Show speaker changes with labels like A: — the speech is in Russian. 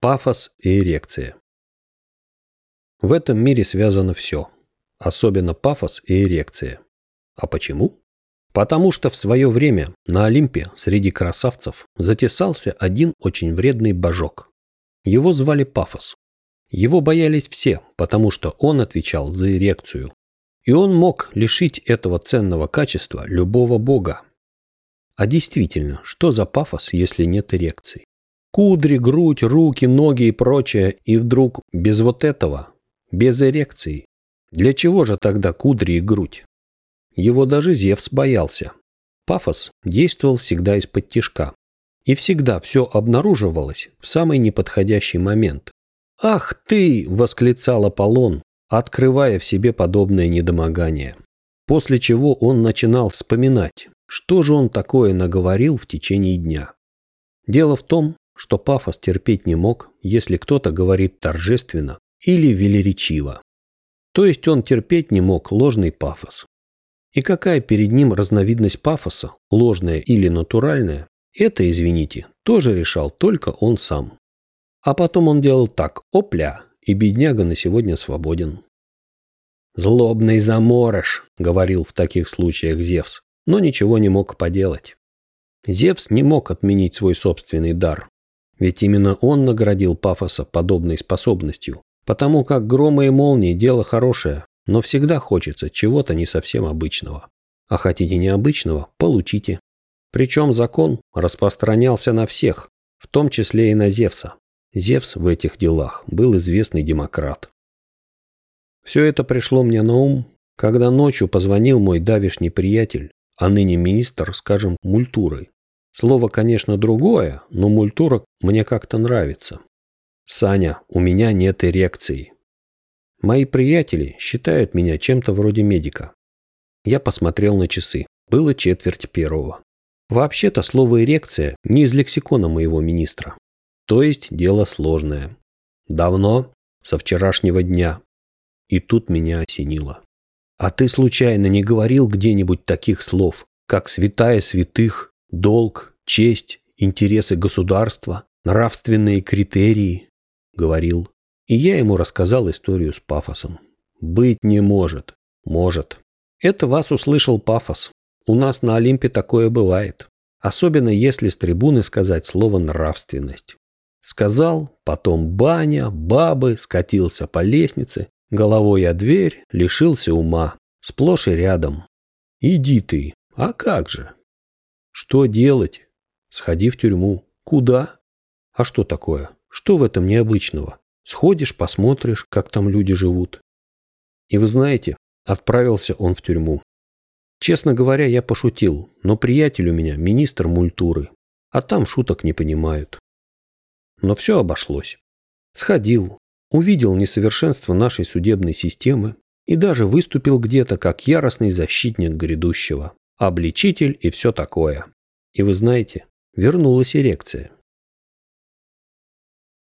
A: Пафос и эрекция. В этом мире связано все. Особенно пафос и эрекция. А почему? Потому что в свое время на Олимпе среди красавцев затесался один очень вредный божок. Его звали Пафос. Его боялись все, потому что он отвечал за эрекцию. И он мог лишить этого ценного качества любого бога. А действительно, что за пафос, если нет эрекции? Кудри, грудь, руки, ноги и прочее, и вдруг без вот этого, без эрекции. Для чего же тогда кудри и грудь? Его даже Зевс боялся. Пафос действовал всегда из-под тишка. И всегда все обнаруживалось в самый неподходящий момент. «Ах ты!» – восклицал Аполлон, открывая в себе подобное недомогание. После чего он начинал вспоминать, что же он такое наговорил в течение дня. Дело в том, что Пафос терпеть не мог, если кто-то говорит торжественно или велеречиво. То есть он терпеть не мог ложный пафос. И какая перед ним разновидность пафоса, ложная или натуральная, это, извините, тоже решал только он сам. А потом он делал так, опля, и бедняга на сегодня свободен. «Злобный заморож», — говорил в таких случаях Зевс, но ничего не мог поделать. Зевс не мог отменить свой собственный дар, ведь именно он наградил Пафоса подобной способностью, потому как громы и молнии – дело хорошее, но всегда хочется чего-то не совсем обычного. А хотите необычного – получите. Причем закон распространялся на всех, в том числе и на Зевса. Зевс в этих делах был известный демократ. Все это пришло мне на ум, когда ночью позвонил мой давишний приятель, а ныне министр, скажем, мультуры. Слово, конечно, другое, но мультура мне как-то нравится. Саня, у меня нет эрекции. Мои приятели считают меня чем-то вроде медика. Я посмотрел на часы. Было четверть первого. Вообще-то слово «эрекция» не из лексикона моего министра. То есть дело сложное. Давно, со вчерашнего дня. И тут меня осенило. А ты случайно не говорил где-нибудь таких слов, как «святая святых», «долг», «честь», «интересы государства», «нравственные критерии»? Говорил. И я ему рассказал историю с пафосом. Быть не может. Может. Это вас услышал пафос. У нас на Олимпе такое бывает. Особенно если с трибуны сказать слово «нравственность». Сказал, потом баня, бабы, скатился по лестнице, головой о дверь, лишился ума. Сплошь и рядом. Иди ты. А как же? Что делать? Сходи в тюрьму. Куда? А что такое? Что в этом необычного? Сходишь, посмотришь, как там люди живут. И вы знаете, отправился он в тюрьму. Честно говоря, я пошутил, но приятель у меня министр мультуры, а там шуток не понимают. Но все обошлось. Сходил, увидел несовершенство нашей судебной системы и даже выступил где-то как яростный защитник грядущего, обличитель и все такое. И вы знаете, вернулась эрекция.